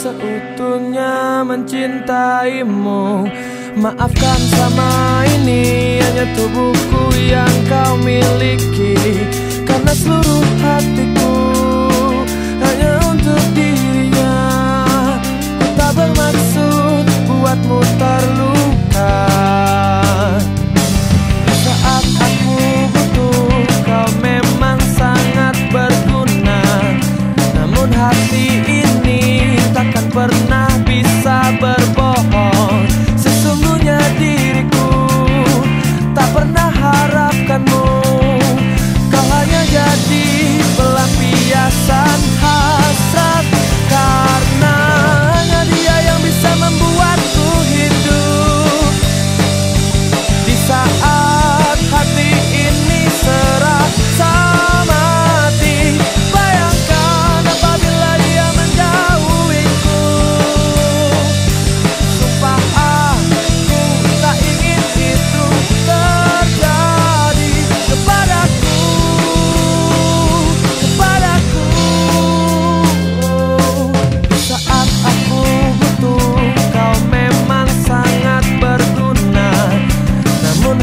seutuhnya mencintaimu. Maafkan sama ini hanya tubuhku yang kau miliki. Karena seluruh hati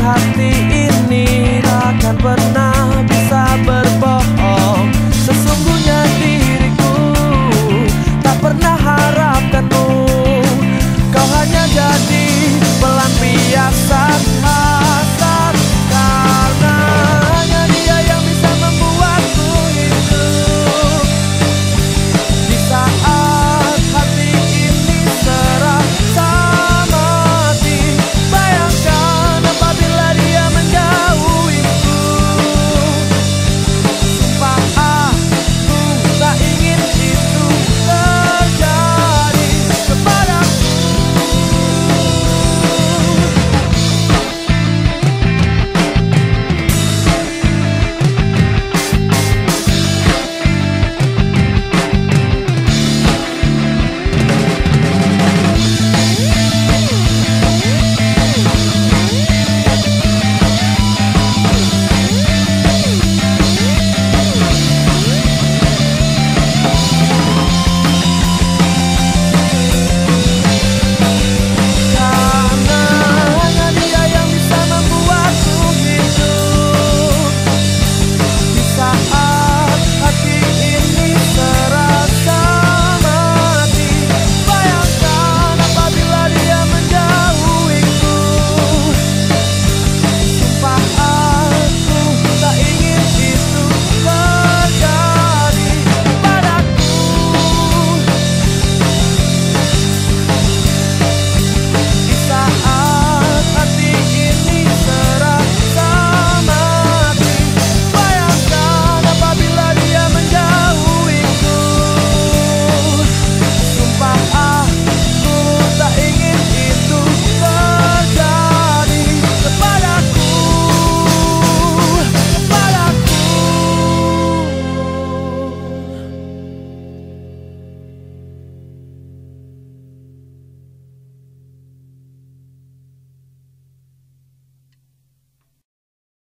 hati